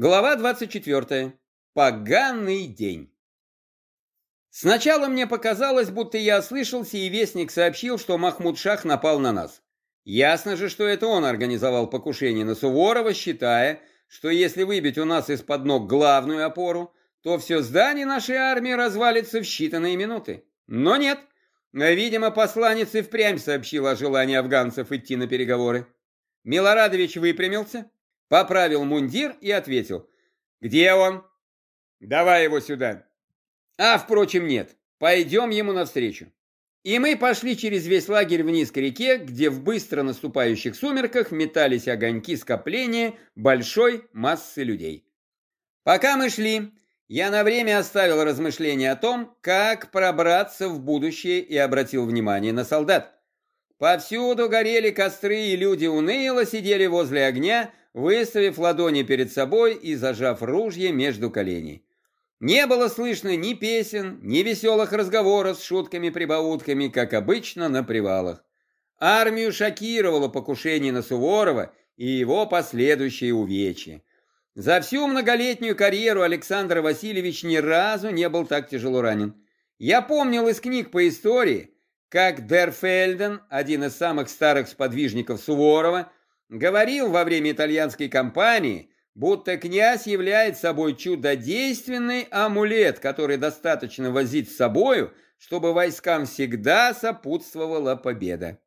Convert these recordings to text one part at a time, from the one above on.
Глава 24. Поганый день. Сначала мне показалось, будто я ослышался, и вестник сообщил, что Махмуд Шах напал на нас. Ясно же, что это он организовал покушение на Суворова, считая, что если выбить у нас из-под ног главную опору, то все здание нашей армии развалится в считанные минуты. Но нет. Видимо, посланец и впрямь сообщил о желании афганцев идти на переговоры. Милорадович выпрямился, Поправил мундир и ответил. «Где он?» «Давай его сюда». «А, впрочем, нет. Пойдем ему навстречу». И мы пошли через весь лагерь вниз к реке, где в быстро наступающих сумерках метались огоньки скопления большой массы людей. Пока мы шли, я на время оставил размышления о том, как пробраться в будущее и обратил внимание на солдат. Повсюду горели костры, и люди уныло сидели возле огня, выставив ладони перед собой и зажав ружье между коленей. Не было слышно ни песен, ни веселых разговоров с шутками-прибаутками, как обычно на привалах. Армию шокировало покушение на Суворова и его последующие увечья. За всю многолетнюю карьеру Александр Васильевич ни разу не был так тяжело ранен. Я помнил из книг по истории, как Дерфельден, один из самых старых сподвижников Суворова, говорил во время итальянской кампании, будто князь является собой чудодейственный амулет, который достаточно возить с собою, чтобы войскам всегда сопутствовала победа.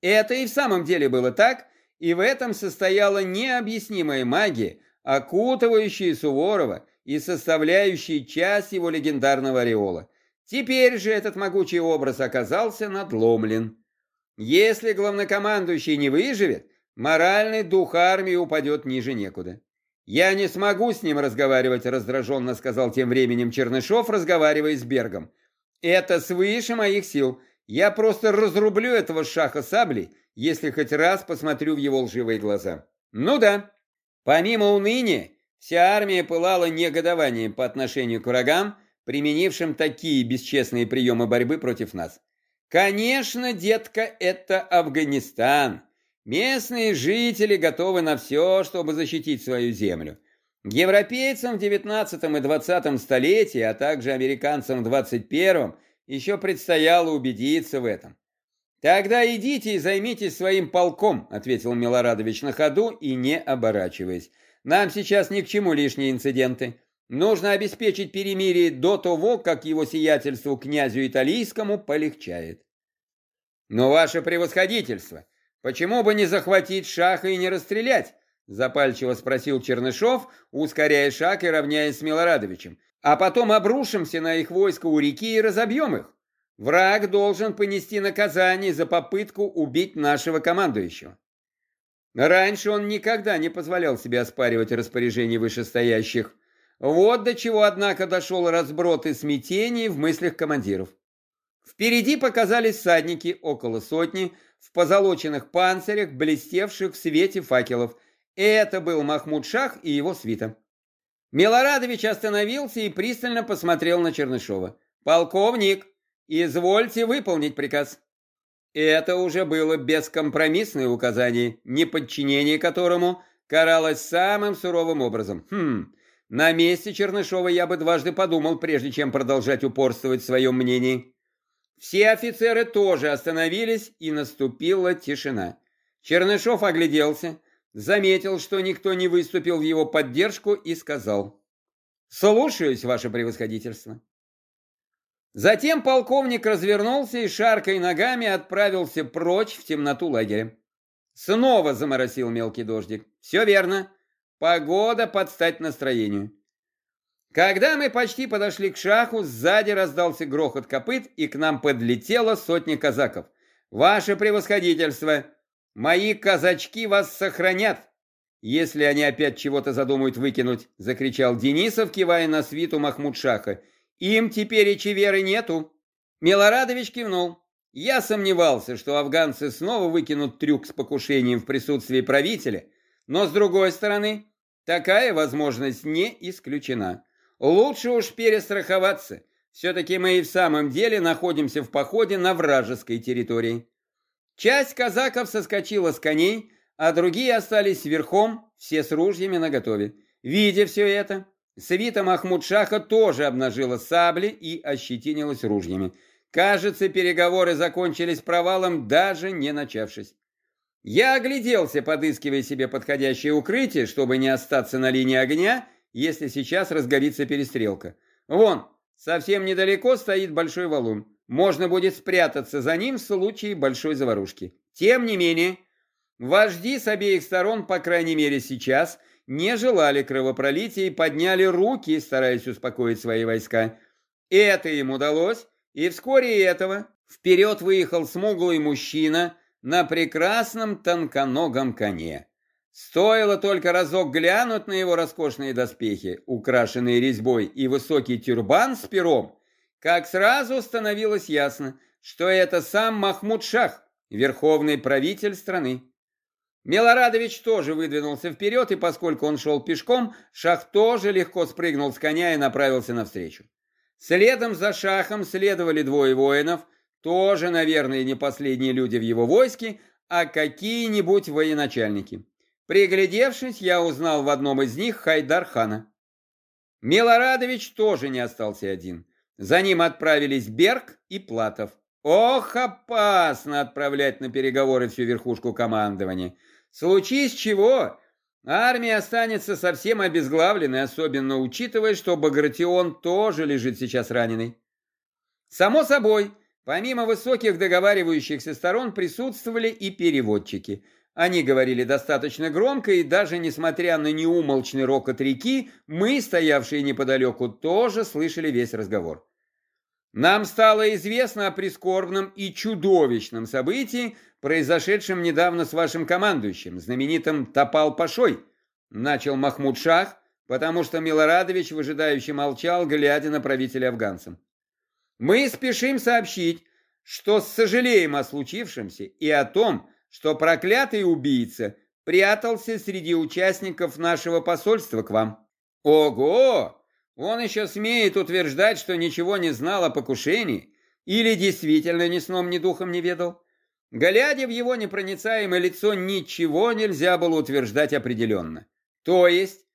Это и в самом деле было так, и в этом состояла необъяснимая магия, окутывающая Суворова и составляющая часть его легендарного ореола. Теперь же этот могучий образ оказался надломлен. Если главнокомандующий не выживет, Моральный дух армии упадет ниже некуда. «Я не смогу с ним разговаривать», — раздраженно сказал тем временем Чернышов, разговаривая с Бергом. «Это свыше моих сил. Я просто разрублю этого шаха саблей, если хоть раз посмотрю в его лживые глаза». «Ну да». Помимо уныния, вся армия пылала негодованием по отношению к врагам, применившим такие бесчестные приемы борьбы против нас. «Конечно, детка, это Афганистан». Местные жители готовы на все, чтобы защитить свою землю. Европейцам в 19 и 20 столетии, а также американцам в 21 еще предстояло убедиться в этом. «Тогда идите и займитесь своим полком», — ответил Милорадович на ходу и не оборачиваясь. «Нам сейчас ни к чему лишние инциденты. Нужно обеспечить перемирие до того, как его сиятельству князю италийскому полегчает». «Но ваше превосходительство», «Почему бы не захватить шаха и не расстрелять?» Запальчиво спросил Чернышов, ускоряя шаг и равняясь с Милорадовичем. «А потом обрушимся на их войско у реки и разобьем их. Враг должен понести наказание за попытку убить нашего командующего». Раньше он никогда не позволял себе оспаривать распоряжения вышестоящих. Вот до чего, однако, дошел разброд и смятение в мыслях командиров. Впереди показались всадники, около сотни, в позолоченных панцирях, блестевших в свете факелов. Это был Махмуд Шах и его свита. Милорадович остановился и пристально посмотрел на Чернышова. «Полковник, извольте выполнить приказ». Это уже было бескомпромиссное указание, неподчинение которому каралось самым суровым образом. Хм, на месте Чернышова я бы дважды подумал, прежде чем продолжать упорствовать в своем мнении. Все офицеры тоже остановились, и наступила тишина. Чернышов огляделся, заметил, что никто не выступил в его поддержку и сказал «Слушаюсь, ваше превосходительство». Затем полковник развернулся и, шаркой ногами, отправился прочь в темноту лагеря. Снова заморосил мелкий дождик. Все верно. Погода под стать настроению. Когда мы почти подошли к шаху, сзади раздался грохот копыт, и к нам подлетела сотня казаков. «Ваше превосходительство! Мои казачки вас сохранят!» «Если они опять чего-то задумают выкинуть», — закричал Денисов, кивая на свиту Махмуд-Шаха. «Им теперь и веры нету». Милорадович кивнул. Я сомневался, что афганцы снова выкинут трюк с покушением в присутствии правителя, но, с другой стороны, такая возможность не исключена. Лучше уж перестраховаться. Все-таки мы и в самом деле находимся в походе на вражеской территории. Часть казаков соскочила с коней, а другие остались верхом, все с ружьями наготове. Видя все это, свита Махмуд-Шаха тоже обнажила сабли и ощетинилась ружьями. Кажется, переговоры закончились провалом, даже не начавшись. Я огляделся, подыскивая себе подходящее укрытие, чтобы не остаться на линии огня, если сейчас разгорится перестрелка. Вон, совсем недалеко стоит большой валун. Можно будет спрятаться за ним в случае большой заварушки. Тем не менее, вожди с обеих сторон, по крайней мере сейчас, не желали кровопролития и подняли руки, стараясь успокоить свои войска. Это им удалось, и вскоре этого вперед выехал смуглый мужчина на прекрасном тонконогом коне. Стоило только разок глянуть на его роскошные доспехи, украшенные резьбой и высокий тюрбан с пером, как сразу становилось ясно, что это сам Махмуд Шах, верховный правитель страны. Милорадович тоже выдвинулся вперед, и поскольку он шел пешком, Шах тоже легко спрыгнул с коня и направился навстречу. Следом за Шахом следовали двое воинов, тоже, наверное, не последние люди в его войске, а какие-нибудь военачальники. Приглядевшись, я узнал в одном из них Хайдар-хана. Милорадович тоже не остался один. За ним отправились Берг и Платов. Ох, опасно отправлять на переговоры всю верхушку командования. Случись чего, армия останется совсем обезглавленной, особенно учитывая, что Багратион тоже лежит сейчас раненый. Само собой, помимо высоких договаривающихся сторон присутствовали и переводчики. Они говорили достаточно громко, и даже несмотря на неумолчный рокот реки, мы, стоявшие неподалеку, тоже слышали весь разговор. Нам стало известно о прискорбном и чудовищном событии, произошедшем недавно с вашим командующим, знаменитым Топал-Пашой, начал Махмуд Шах, потому что Милорадович выжидающе молчал, глядя на правителя афганцев. Мы спешим сообщить, что сожалеем о случившемся и о том, что проклятый убийца прятался среди участников нашего посольства к вам. Ого! Он еще смеет утверждать, что ничего не знал о покушении или действительно ни сном, ни духом не ведал. Глядя в его непроницаемое лицо, ничего нельзя было утверждать определенно. То есть,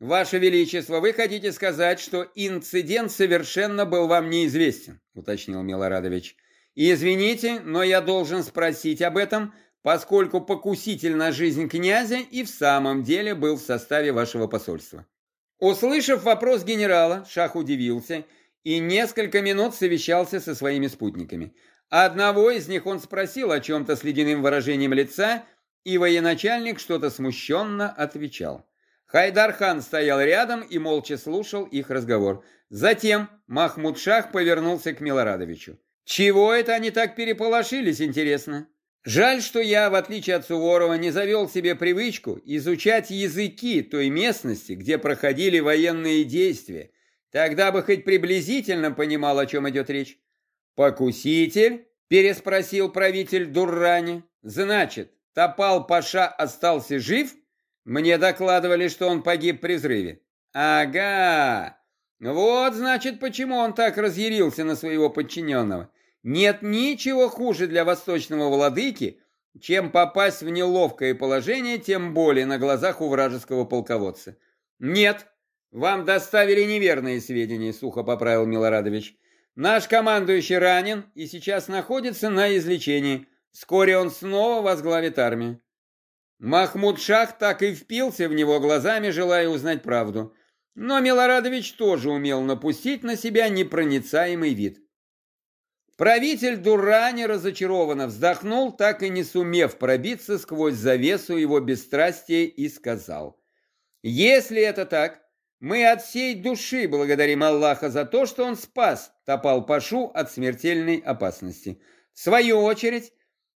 Ваше Величество, вы хотите сказать, что инцидент совершенно был вам неизвестен, уточнил Милорадович. извините, но я должен спросить об этом, поскольку покуситель на жизнь князя и в самом деле был в составе вашего посольства. Услышав вопрос генерала, Шах удивился и несколько минут совещался со своими спутниками. Одного из них он спросил о чем-то с ледяным выражением лица, и военачальник что-то смущенно отвечал. Хайдар-хан стоял рядом и молча слушал их разговор. Затем Махмуд Шах повернулся к Милорадовичу. «Чего это они так переполошились, интересно?» Жаль, что я, в отличие от Суворова, не завел себе привычку изучать языки той местности, где проходили военные действия. Тогда бы хоть приблизительно понимал, о чем идет речь. «Покуситель?» – переспросил правитель Дуррани. «Значит, Топал Паша остался жив? Мне докладывали, что он погиб при взрыве». «Ага! Вот, значит, почему он так разъярился на своего подчиненного. Нет ничего хуже для восточного владыки, чем попасть в неловкое положение, тем более на глазах у вражеского полководца. Нет, вам доставили неверные сведения, сухо поправил Милорадович. Наш командующий ранен и сейчас находится на излечении. Вскоре он снова возглавит армию. Махмуд Шах так и впился в него глазами, желая узнать правду. Но Милорадович тоже умел напустить на себя непроницаемый вид. Правитель Дурани разочарованно вздохнул, так и не сумев пробиться сквозь завесу его бесстрастия, и сказал, «Если это так, мы от всей души благодарим Аллаха за то, что он спас Топал Пашу от смертельной опасности. В свою очередь,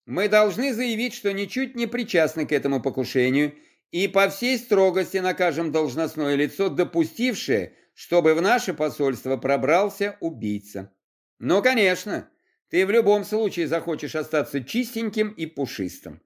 мы должны заявить, что ничуть не причастны к этому покушению и по всей строгости накажем должностное лицо, допустившее, чтобы в наше посольство пробрался убийца». Но, конечно, ты в любом случае захочешь остаться чистеньким и пушистым.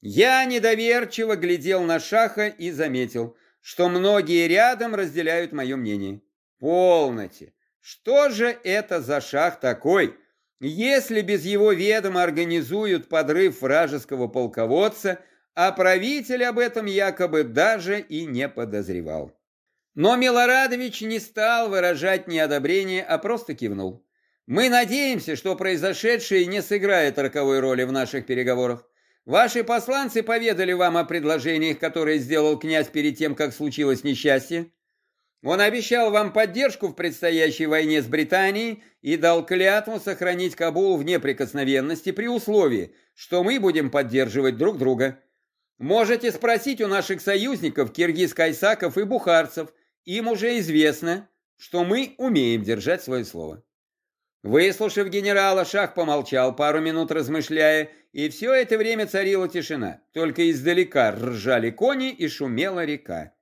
Я недоверчиво глядел на Шаха и заметил, что многие рядом разделяют мое мнение. Полноте! Что же это за шах такой, если без его ведома организуют подрыв вражеского полководца, а правитель об этом якобы даже и не подозревал? Но Милорадович не стал выражать неодобрение, а просто кивнул. Мы надеемся, что произошедшее не сыграет роковой роли в наших переговорах. Ваши посланцы поведали вам о предложениях, которые сделал князь перед тем, как случилось несчастье. Он обещал вам поддержку в предстоящей войне с Британией и дал клятву сохранить Кабул в неприкосновенности при условии, что мы будем поддерживать друг друга. Можете спросить у наших союзников, киргиз-кайсаков и бухарцев, им уже известно, что мы умеем держать свое слово. Выслушав генерала, Шах помолчал, пару минут размышляя, и все это время царила тишина. Только издалека ржали кони и шумела река.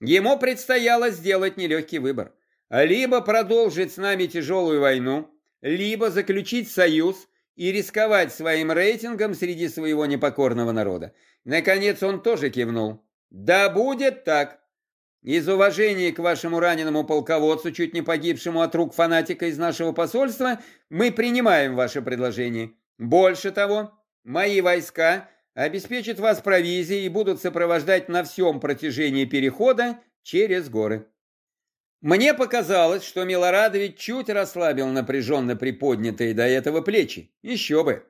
Ему предстояло сделать нелегкий выбор. Либо продолжить с нами тяжелую войну, либо заключить союз и рисковать своим рейтингом среди своего непокорного народа. Наконец он тоже кивнул. «Да будет так!» Из уважения к вашему раненому полководцу, чуть не погибшему от рук фанатика из нашего посольства, мы принимаем ваше предложение. Больше того, мои войска обеспечат вас провизией и будут сопровождать на всем протяжении перехода через горы. Мне показалось, что Милорадович чуть расслабил напряженно приподнятые до этого плечи. Еще бы.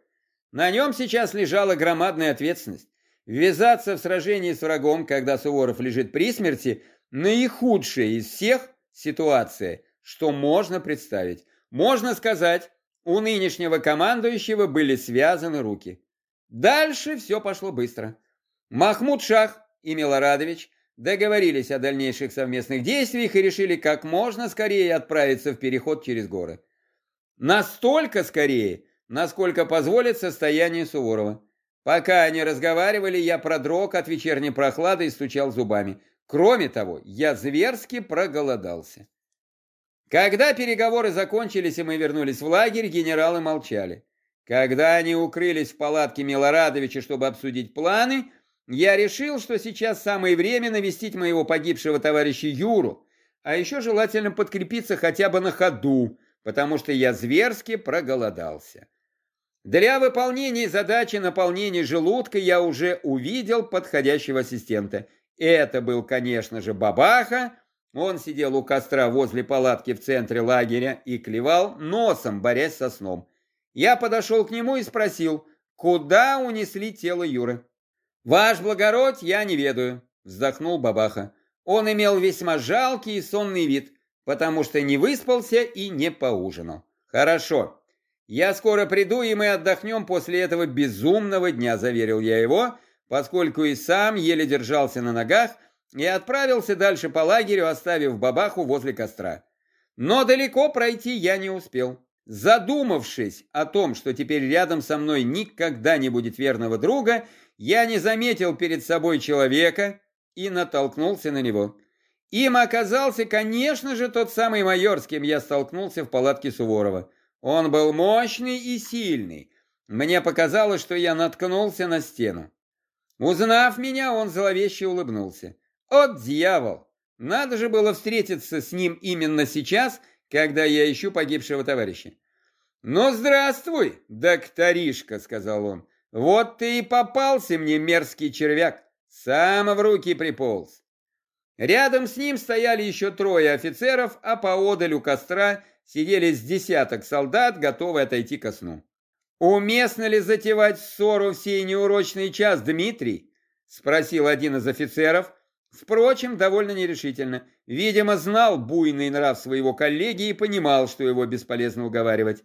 На нем сейчас лежала громадная ответственность. Ввязаться в сражение с врагом, когда Суворов лежит при смерти – наихудшая из всех ситуация, что можно представить. Можно сказать, у нынешнего командующего были связаны руки. Дальше все пошло быстро. Махмуд Шах и Милорадович договорились о дальнейших совместных действиях и решили как можно скорее отправиться в переход через горы. Настолько скорее, насколько позволит состояние Суворова. Пока они разговаривали, я продрог от вечерней прохлады и стучал зубами. Кроме того, я зверски проголодался. Когда переговоры закончились и мы вернулись в лагерь, генералы молчали. Когда они укрылись в палатке Милорадовича, чтобы обсудить планы, я решил, что сейчас самое время навестить моего погибшего товарища Юру, а еще желательно подкрепиться хотя бы на ходу, потому что я зверски проголодался. Для выполнения задачи наполнения желудка я уже увидел подходящего ассистента – это был, конечно же, Бабаха. Он сидел у костра возле палатки в центре лагеря и клевал носом, борясь со сном. Я подошел к нему и спросил, куда унесли тело Юры. «Ваш благородь, я не ведаю», — вздохнул Бабаха. Он имел весьма жалкий и сонный вид, потому что не выспался и не поужинал. «Хорошо, я скоро приду, и мы отдохнем после этого безумного дня», — заверил я его, поскольку и сам еле держался на ногах и отправился дальше по лагерю, оставив бабаху возле костра. Но далеко пройти я не успел. Задумавшись о том, что теперь рядом со мной никогда не будет верного друга, я не заметил перед собой человека и натолкнулся на него. Им оказался, конечно же, тот самый майор, с кем я столкнулся в палатке Суворова. Он был мощный и сильный. Мне показалось, что я наткнулся на стену. Узнав меня, он зловеще улыбнулся. «От дьявол! Надо же было встретиться с ним именно сейчас, когда я ищу погибшего товарища». «Ну, здравствуй, докторишка», — сказал он. «Вот ты и попался мне, мерзкий червяк. Сам в руки приполз». Рядом с ним стояли еще трое офицеров, а поодаль у костра сидели с десяток солдат, готовые отойти ко сну. «Уместно ли затевать ссору в сей неурочный час, Дмитрий?» — спросил один из офицеров. Впрочем, довольно нерешительно. Видимо, знал буйный нрав своего коллеги и понимал, что его бесполезно уговаривать.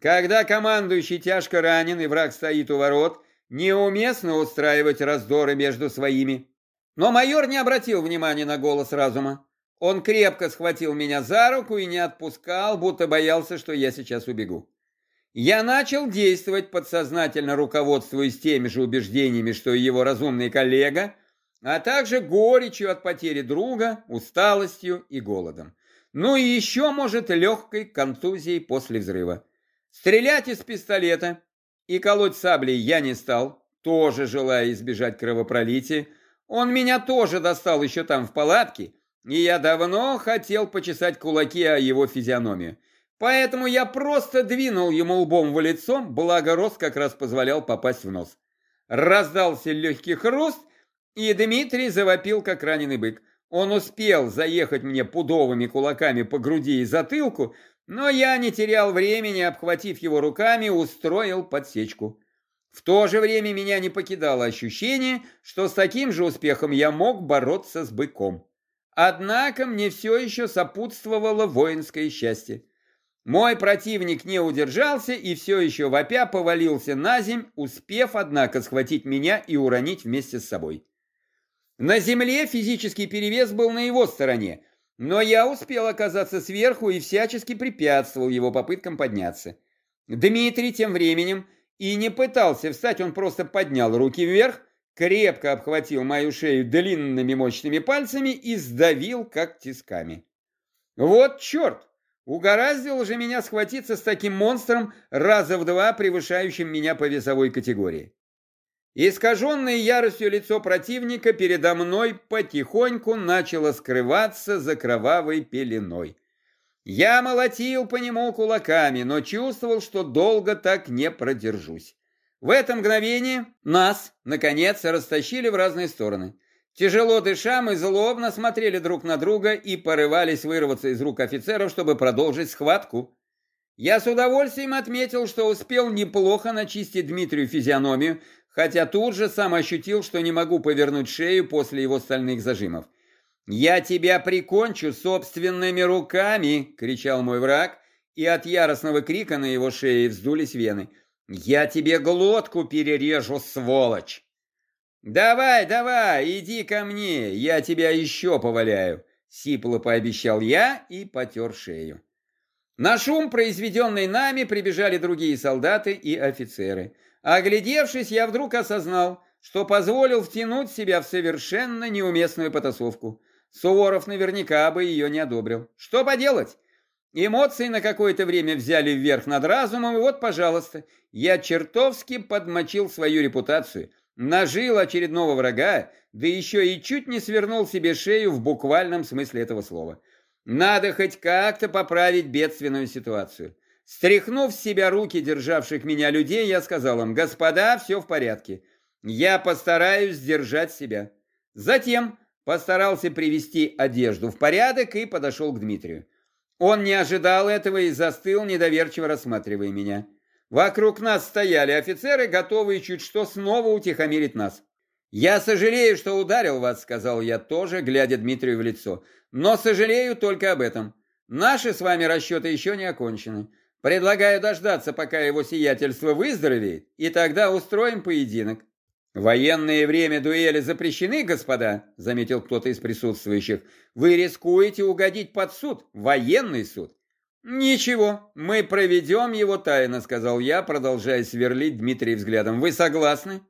Когда командующий тяжко ранен и враг стоит у ворот, неуместно устраивать раздоры между своими. Но майор не обратил внимания на голос разума. Он крепко схватил меня за руку и не отпускал, будто боялся, что я сейчас убегу. Я начал действовать подсознательно, руководствуясь теми же убеждениями, что и его разумный коллега, а также горечью от потери друга, усталостью и голодом. Ну и еще, может, легкой контузией после взрыва. Стрелять из пистолета и колоть саблей я не стал, тоже желая избежать кровопролития. Он меня тоже достал еще там в палатке, и я давно хотел почесать кулаки о его физиономию. Поэтому я просто двинул ему лбом в лицо, благо рост как раз позволял попасть в нос. Раздался легкий хруст, и Дмитрий завопил, как раненый бык. Он успел заехать мне пудовыми кулаками по груди и затылку, но я не терял времени, обхватив его руками, устроил подсечку. В то же время меня не покидало ощущение, что с таким же успехом я мог бороться с быком. Однако мне все еще сопутствовало воинское счастье. Мой противник не удержался и все еще вопя повалился на земь, успев, однако, схватить меня и уронить вместе с собой. На земле физический перевес был на его стороне, но я успел оказаться сверху и всячески препятствовал его попыткам подняться. Дмитрий тем временем и не пытался встать, он просто поднял руки вверх, крепко обхватил мою шею длинными мощными пальцами и сдавил как тисками. Вот черт! Угораздило же меня схватиться с таким монстром, раза в два превышающим меня по весовой категории. Искаженное яростью лицо противника передо мной потихоньку начало скрываться за кровавой пеленой. Я молотил по нему кулаками, но чувствовал, что долго так не продержусь. В это мгновение нас, наконец, растащили в разные стороны. Тяжело дыша, мы злобно смотрели друг на друга и порывались вырваться из рук офицеров, чтобы продолжить схватку. Я с удовольствием отметил, что успел неплохо начистить Дмитрию физиономию, хотя тут же сам ощутил, что не могу повернуть шею после его стальных зажимов. «Я тебя прикончу собственными руками!» — кричал мой враг, и от яростного крика на его шее вздулись вены. «Я тебе глотку перережу, сволочь!» «Давай, давай, иди ко мне, я тебя еще поваляю!» Сипло пообещал я и потер шею. На шум, произведенный нами, прибежали другие солдаты и офицеры. Оглядевшись, я вдруг осознал, что позволил втянуть себя в совершенно неуместную потасовку. Суворов наверняка бы ее не одобрил. Что поделать? Эмоции на какое-то время взяли вверх над разумом, и вот, пожалуйста, я чертовски подмочил свою репутацию, нажил очередного врага, да еще и чуть не свернул себе шею в буквальном смысле этого слова. Надо хоть как-то поправить бедственную ситуацию. Стряхнув с себя руки державших меня людей, я сказал им, господа, все в порядке. Я постараюсь сдержать себя. Затем постарался привести одежду в порядок и подошел к Дмитрию. Он не ожидал этого и застыл, недоверчиво рассматривая меня. Вокруг нас стояли офицеры, готовые чуть что снова утихомирить нас. «Я сожалею, что ударил вас», — сказал я тоже, глядя Дмитрию в лицо. «Но сожалею только об этом. Наши с вами расчеты еще не окончены. Предлагаю дождаться, пока его сиятельство выздоровеет, и тогда устроим поединок. «Военное время дуэли запрещены, господа», — заметил кто-то из присутствующих. «Вы рискуете угодить под суд, военный суд». «Ничего, мы проведем его тайно», — сказал я, продолжая сверлить Дмитрия взглядом. «Вы согласны?»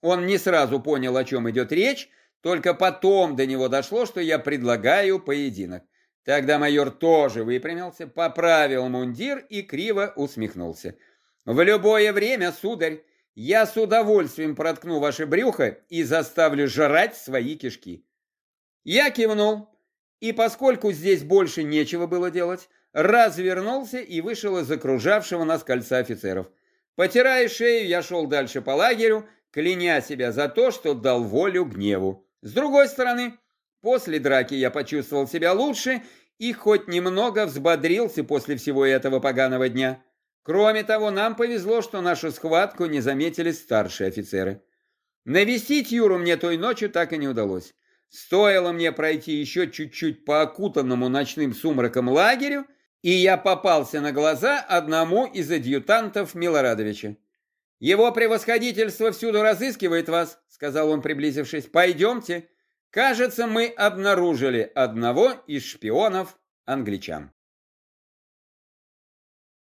Он не сразу понял, о чем идет речь, только потом до него дошло, что я предлагаю поединок. Тогда майор тоже выпрямился, поправил мундир и криво усмехнулся. «В любое время, сударь, я с удовольствием проткну ваше брюхо и заставлю жрать свои кишки». Я кивнул, и поскольку здесь больше нечего было делать, развернулся и вышел из окружавшего нас кольца офицеров. Потирая шею, я шел дальше по лагерю, кляня себя за то, что дал волю гневу. С другой стороны, После драки я почувствовал себя лучше и хоть немного взбодрился после всего этого поганого дня. Кроме того, нам повезло, что нашу схватку не заметили старшие офицеры. Навестить Юру мне той ночью так и не удалось. Стоило мне пройти еще чуть-чуть по окутанному ночным сумраком лагерю, и я попался на глаза одному из адъютантов Милорадовича. «Его превосходительство всюду разыскивает вас», — сказал он, приблизившись. «Пойдемте, Кажется, мы обнаружили одного из шпионов англичан.